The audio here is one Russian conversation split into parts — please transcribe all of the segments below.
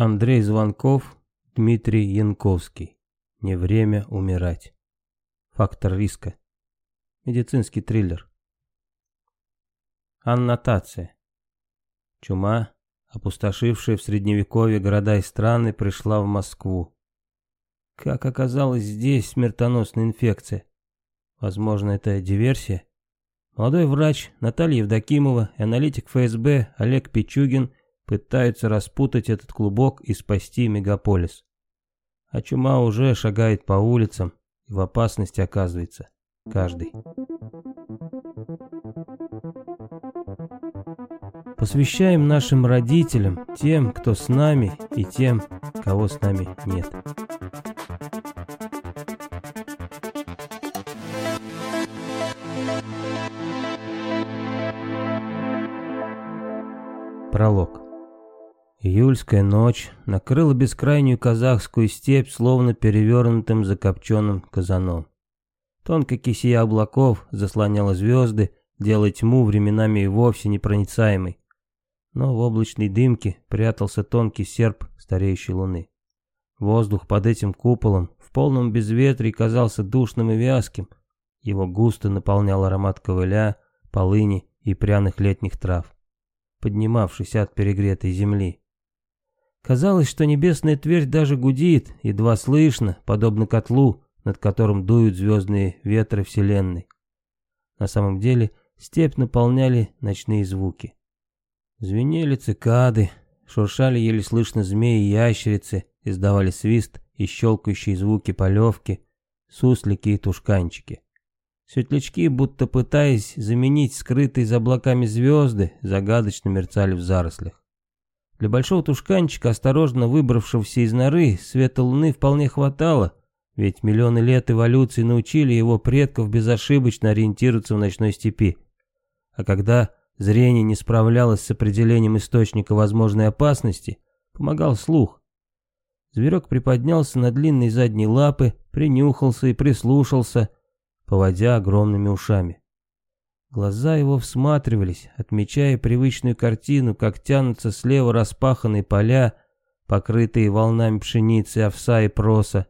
Андрей Звонков, Дмитрий Янковский. Не время умирать. Фактор риска. Медицинский триллер. Аннотация. Чума, опустошившая в средневековье города и страны, пришла в Москву. Как оказалось здесь смертоносная инфекция? Возможно, это диверсия? Молодой врач Наталья Евдокимова и аналитик ФСБ Олег Пичугин пытаются распутать этот клубок и спасти мегаполис. А чума уже шагает по улицам, и в опасности оказывается каждый. Посвящаем нашим родителям, тем, кто с нами, и тем, кого с нами нет. Пролог. Июльская ночь накрыла бескрайнюю казахскую степь, словно перевернутым закопченным казаном. Тонкая кисия облаков заслоняла звезды, делая тьму временами и вовсе непроницаемой. Но в облачной дымке прятался тонкий серп стареющей луны. Воздух под этим куполом в полном безветрии казался душным и вязким. Его густо наполнял аромат ковыля, полыни и пряных летних трав поднимавшийся от перегретой земли. Казалось, что небесная твердь даже гудит, едва слышно, подобно котлу, над которым дуют звездные ветры вселенной. На самом деле степь наполняли ночные звуки. Звенели цикады, шуршали еле слышно змеи и ящерицы, издавали свист и щелкающие звуки полевки, суслики и тушканчики. Светлячки, будто пытаясь заменить скрытые за облаками звезды, загадочно мерцали в зарослях. Для большого тушканчика, осторожно выбравшегося из норы, света луны вполне хватало, ведь миллионы лет эволюции научили его предков безошибочно ориентироваться в ночной степи. А когда зрение не справлялось с определением источника возможной опасности, помогал слух. Зверек приподнялся на длинные задние лапы, принюхался и прислушался, поводя огромными ушами. Глаза его всматривались, отмечая привычную картину, как тянутся слева распаханные поля, покрытые волнами пшеницы, овса и проса,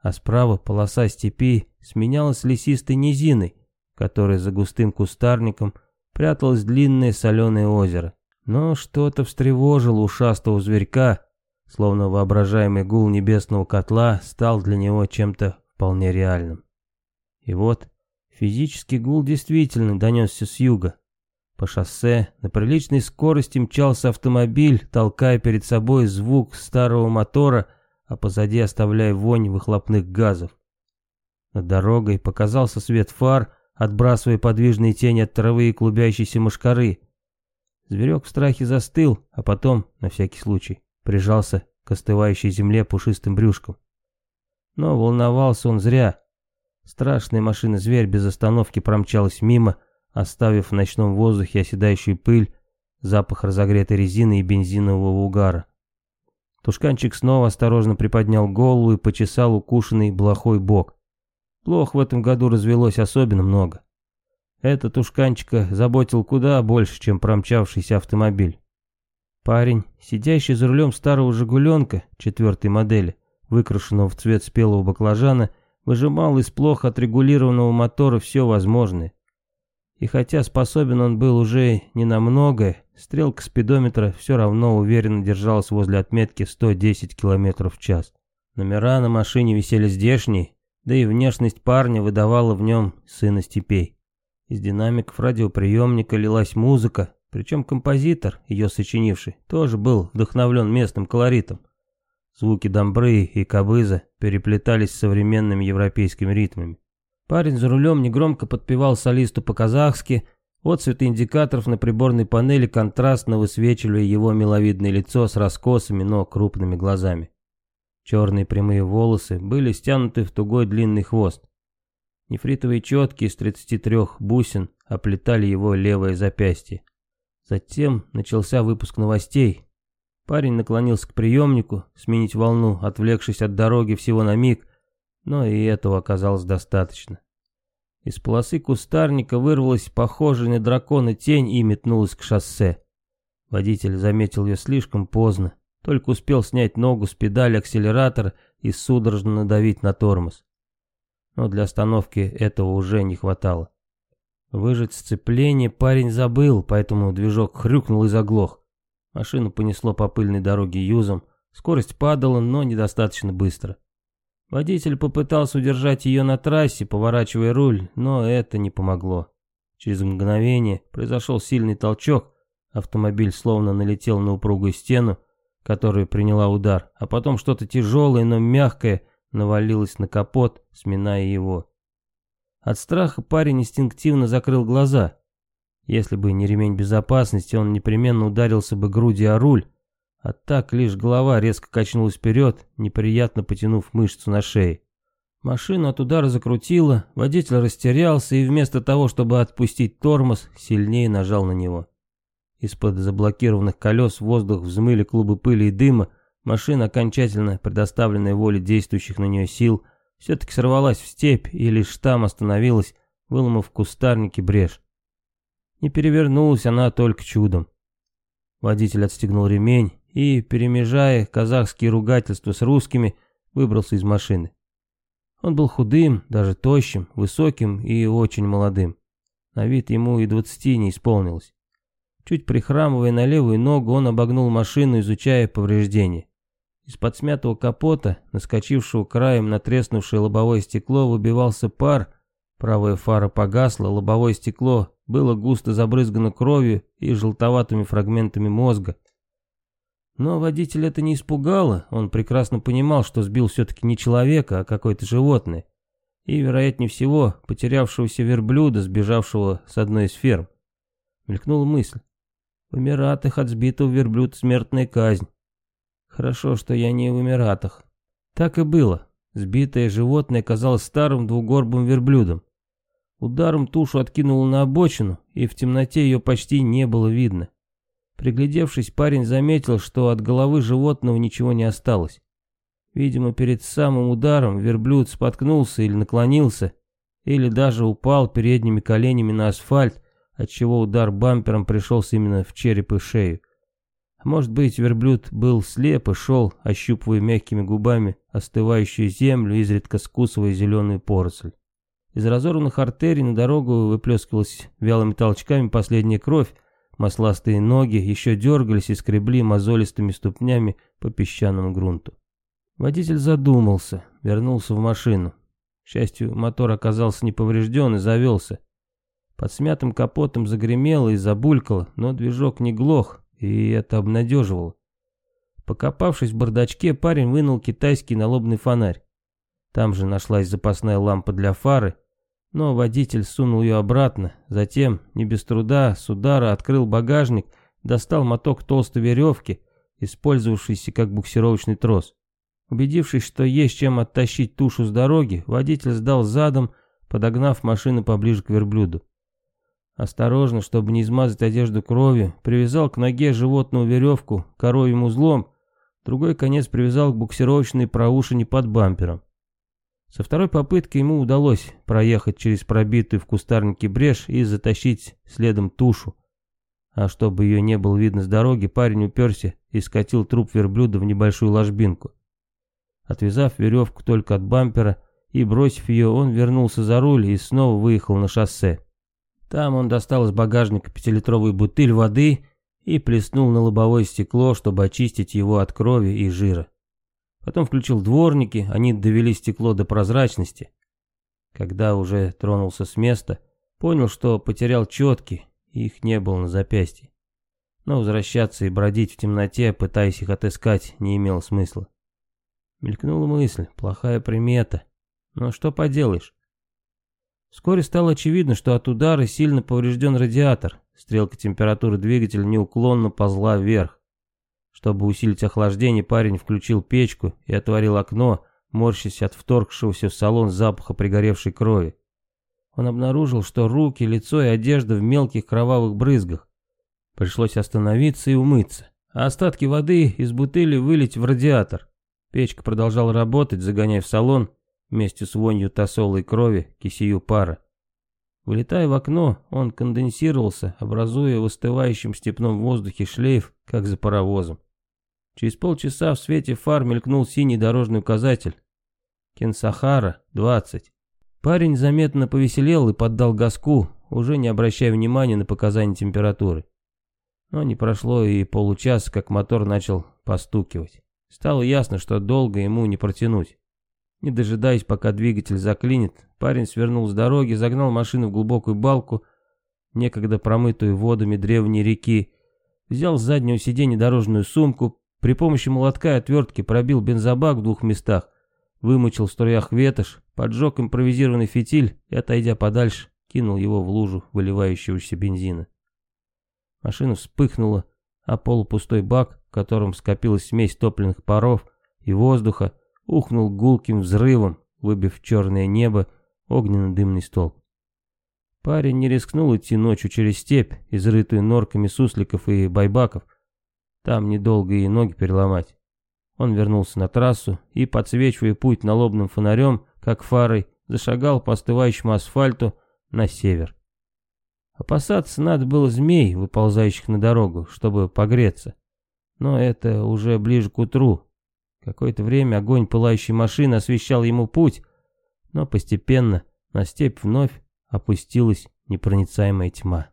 а справа полоса степи сменялась лесистой низиной, которой за густым кустарником пряталось длинное соленое озеро. Но что-то встревожило ушастого зверька, словно воображаемый гул небесного котла стал для него чем-то вполне реальным. И вот физический гул действительно донесся с юга. По шоссе на приличной скорости мчался автомобиль, толкая перед собой звук старого мотора, а позади оставляя вонь выхлопных газов. Над дорогой показался свет фар, отбрасывая подвижные тени от травы и клубящейся мошкары. Зверек в страхе застыл, а потом, на всякий случай, прижался к остывающей земле пушистым брюшком. Но волновался он зря. Страшная машина-зверь без остановки промчалась мимо, оставив в ночном воздухе оседающую пыль, запах разогретой резины и бензинового угара. Тушканчик снова осторожно приподнял голову и почесал укушенный блохой бок. Плох в этом году развелось особенно много. Это Тушканчика заботил куда больше, чем промчавшийся автомобиль. Парень, сидящий за рулем старого «Жигуленка» четвертой модели, выкрашенного в цвет спелого баклажана, выжимал из плохо отрегулированного мотора все возможное. И хотя способен он был уже не на многое, стрелка спидометра все равно уверенно держалась возле отметки 110 км в час. Номера на машине висели здешние, да и внешность парня выдавала в нем сына степей. Из динамиков радиоприемника лилась музыка, причем композитор, ее сочинивший, тоже был вдохновлен местным колоритом. Звуки домбры и кабыза переплетались с современными европейскими ритмами. Парень за рулем негромко подпевал солисту по-казахски, отцветы индикаторов на приборной панели контрастно высвечивали его миловидное лицо с раскосами, но крупными глазами. Черные прямые волосы были стянуты в тугой длинный хвост. Нефритовые четки из 33 бусин оплетали его левое запястье. Затем начался выпуск новостей, Парень наклонился к приемнику, сменить волну, отвлекшись от дороги всего на миг, но и этого оказалось достаточно. Из полосы кустарника вырвалась похожая на дракона тень и метнулась к шоссе. Водитель заметил ее слишком поздно. только успел снять ногу с педали акселератора и судорожно надавить на тормоз. Но для остановки этого уже не хватало. Выжать сцепление парень забыл, поэтому движок хрюкнул и заглох. Машину понесло по пыльной дороге юзом, скорость падала, но недостаточно быстро. Водитель попытался удержать ее на трассе, поворачивая руль, но это не помогло. Через мгновение произошел сильный толчок, автомобиль словно налетел на упругую стену, которая приняла удар, а потом что-то тяжелое, но мягкое навалилось на капот, сминая его. От страха парень инстинктивно закрыл глаза. Если бы не ремень безопасности, он непременно ударился бы грудью о руль, а так лишь голова резко качнулась вперед, неприятно потянув мышцу на шее. Машину от удара закрутило, водитель растерялся и вместо того, чтобы отпустить тормоз, сильнее нажал на него. Из-под заблокированных колес воздух взмыли клубы пыли и дыма, машина, окончательно предоставленная воле действующих на нее сил, все-таки сорвалась в степь и лишь там остановилась, выломав в кустарнике брешь. Не перевернулась она только чудом. Водитель отстегнул ремень, и, перемежая казахские ругательства с русскими, выбрался из машины. Он был худым, даже тощим, высоким и очень молодым. На вид ему и двадцати не исполнилось. Чуть прихрамывая на левую ногу, он обогнул машину, изучая повреждения. Из-под смятого капота, наскочившего краем на треснувшее лобовое стекло, выбивался пар, правая фара погасла, лобовое стекло было густо забрызгано кровью и желтоватыми фрагментами мозга, но водитель это не испугало, он прекрасно понимал, что сбил все-таки не человека, а какое-то животное. И, вероятнее всего, потерявшегося верблюда, сбежавшего с одной из ферм. Мелькнула мысль. В Эмиратах от сбитого верблюда смертная казнь. Хорошо, что я не в Эмиратах. Так и было. Сбитое животное оказалось старым двугорбым верблюдом. Ударом тушу откинуло на обочину, и в темноте ее почти не было видно. Приглядевшись, парень заметил, что от головы животного ничего не осталось. Видимо, перед самым ударом верблюд споткнулся или наклонился, или даже упал передними коленями на асфальт, отчего удар бампером пришелся именно в череп и шею. Может быть, верблюд был слеп и шел, ощупывая мягкими губами остывающую землю, изредка скусывая зеленую поросль. Из разорванных артерий на дорогу выплескивалась вялыми толчками последняя кровь, Масластые ноги еще дергались и скребли мозолистыми ступнями по песчаному грунту. Водитель задумался, вернулся в машину. К счастью, мотор оказался не поврежден и завелся. Под смятым капотом загремело и забулькало, но движок не глох, и это обнадеживало. Покопавшись в бардачке, парень вынул китайский налобный фонарь. Там же нашлась запасная лампа для фары, но водитель сунул ее обратно, затем, не без труда, с удара открыл багажник, достал моток толстой веревки, использовавшийся как буксировочный трос. Убедившись, что есть чем оттащить тушу с дороги, водитель сдал задом, подогнав машину поближе к верблюду. Осторожно, чтобы не измазать одежду кровью, привязал к ноге животную веревку коровьим узлом, другой конец привязал к буксировочной проушине под бампером. Со второй попытки ему удалось проехать через пробитую в кустарнике брешь и затащить следом тушу. А чтобы ее не было видно с дороги, парень уперся и скатил труп верблюда в небольшую ложбинку. Отвязав веревку только от бампера и бросив ее, он вернулся за руль и снова выехал на шоссе. Там он достал из багажника пятилитровую бутыль воды и плеснул на лобовое стекло, чтобы очистить его от крови и жира. Потом включил дворники, они довели стекло до прозрачности. Когда уже тронулся с места, понял, что потерял четки, их не было на запястье. Но возвращаться и бродить в темноте, пытаясь их отыскать, не имело смысла. Мелькнула мысль, плохая примета. Но что поделаешь? Вскоре стало очевидно, что от удара сильно поврежден радиатор. Стрелка температуры двигателя неуклонно позла вверх. Чтобы усилить охлаждение, парень включил печку и отворил окно, морщась от вторгшегося в салон запаха пригоревшей крови. Он обнаружил, что руки, лицо и одежда в мелких кровавых брызгах. Пришлось остановиться и умыться, а остатки воды из бутыли вылить в радиатор. Печка продолжала работать, загоняя в салон, вместе с вонью тосола и крови, кисею пара. Вылетая в окно, он конденсировался, образуя в остывающем степном воздухе шлейф, как за паровозом. Через полчаса в свете фар мелькнул синий дорожный указатель. Кенсахара, 20. Парень заметно повеселел и поддал газку, уже не обращая внимания на показания температуры. Но не прошло и получаса, как мотор начал постукивать. Стало ясно, что долго ему не протянуть. Не дожидаясь, пока двигатель заклинит, парень свернул с дороги, загнал машину в глубокую балку, некогда промытую водами древней реки, взял с заднего сиденья дорожную сумку, при помощи молотка и отвертки пробил бензобак в двух местах, вымочил в струях ветошь, поджег импровизированный фитиль и, отойдя подальше, кинул его в лужу выливающегося бензина. Машина вспыхнула, а полупустой бак, в котором скопилась смесь топливных паров и воздуха, ухнул гулким взрывом, выбив в черное небо огненно-дымный столб. Парень не рискнул идти ночью через степь, изрытую норками сусликов и байбаков. Там недолго и ноги переломать. Он вернулся на трассу и, подсвечивая путь налобным фонарем, как фарой, зашагал по остывающему асфальту на север. Опасаться надо было змей, выползающих на дорогу, чтобы погреться. Но это уже ближе к утру. Какое-то время огонь пылающей машины освещал ему путь, но постепенно на степь вновь опустилась непроницаемая тьма.